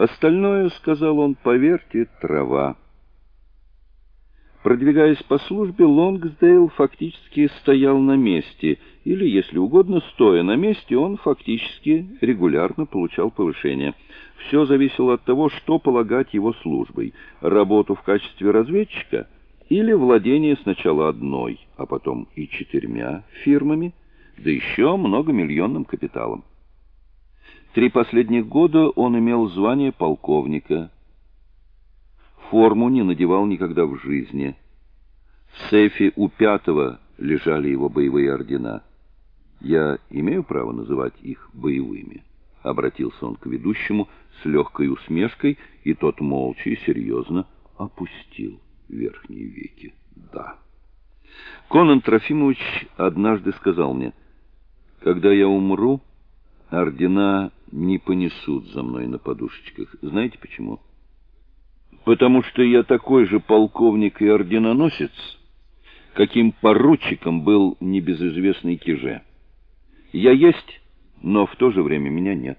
Остальное, сказал он, поверьте, трава. Продвигаясь по службе, Лонгсдейл фактически стоял на месте, или, если угодно, стоя на месте, он фактически регулярно получал повышение. Все зависело от того, что полагать его службой: работу в качестве разведчика или владение сначала одной, а потом и четырьмя фирмами, да еще многомиллионным капиталом. Три последних года он имел звание полковника. Форму не надевал никогда в жизни. В сейфе у пятого лежали его боевые ордена. Я имею право называть их боевыми, обратился он к ведущему с легкой усмешкой, и тот молча и серьезно опустил верхние веки. Да. Конан Трофимович однажды сказал мне: "Когда я умру, ордена не понесут за мной на подушечках. Знаете почему? Потому что я такой же полковник и орденоносец, каким поручиком был небезызвестный Киже. Я есть, но в то же время меня нет.